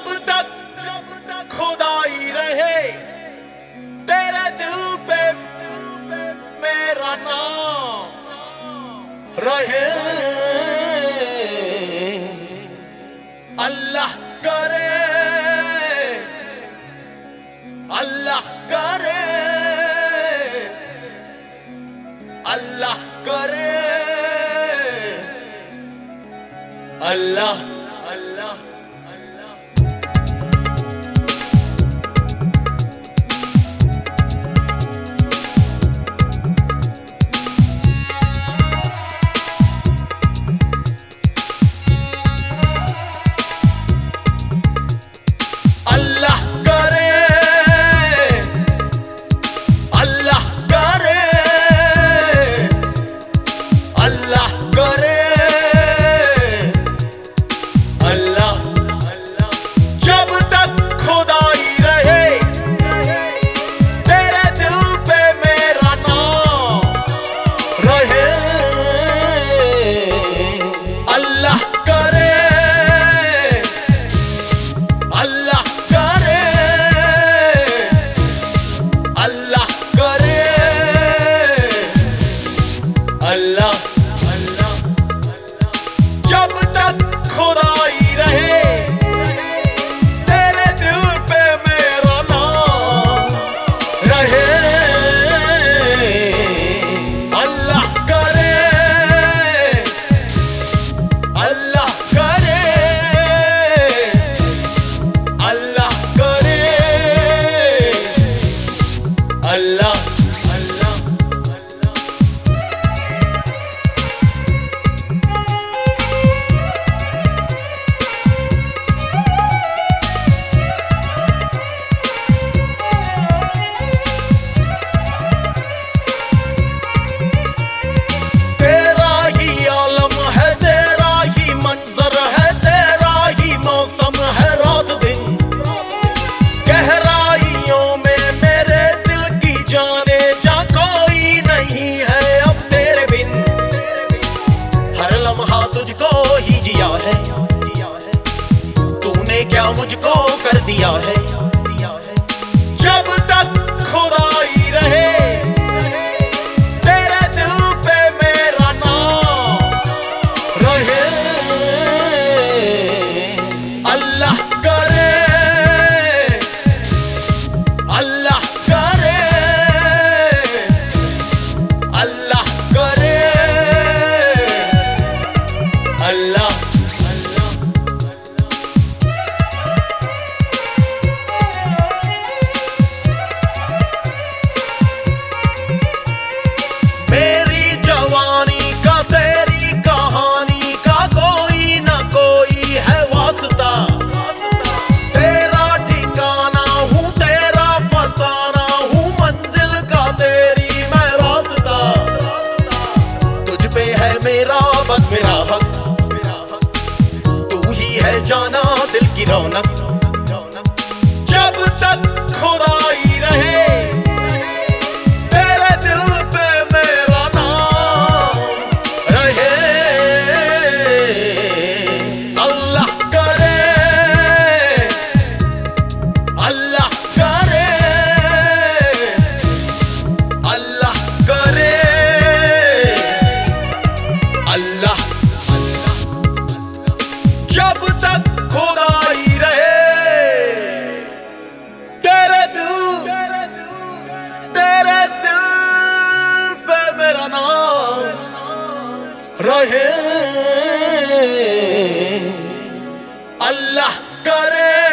जब तक जब तक खुदाई रहे, तेरे दिल पे मेरा नाम रहे। अल्लाह करे अल्लाह करे अल्लाह करे, अल्लाह Allah. जाना दिल की रौनक। रहे। अल्लाह करे।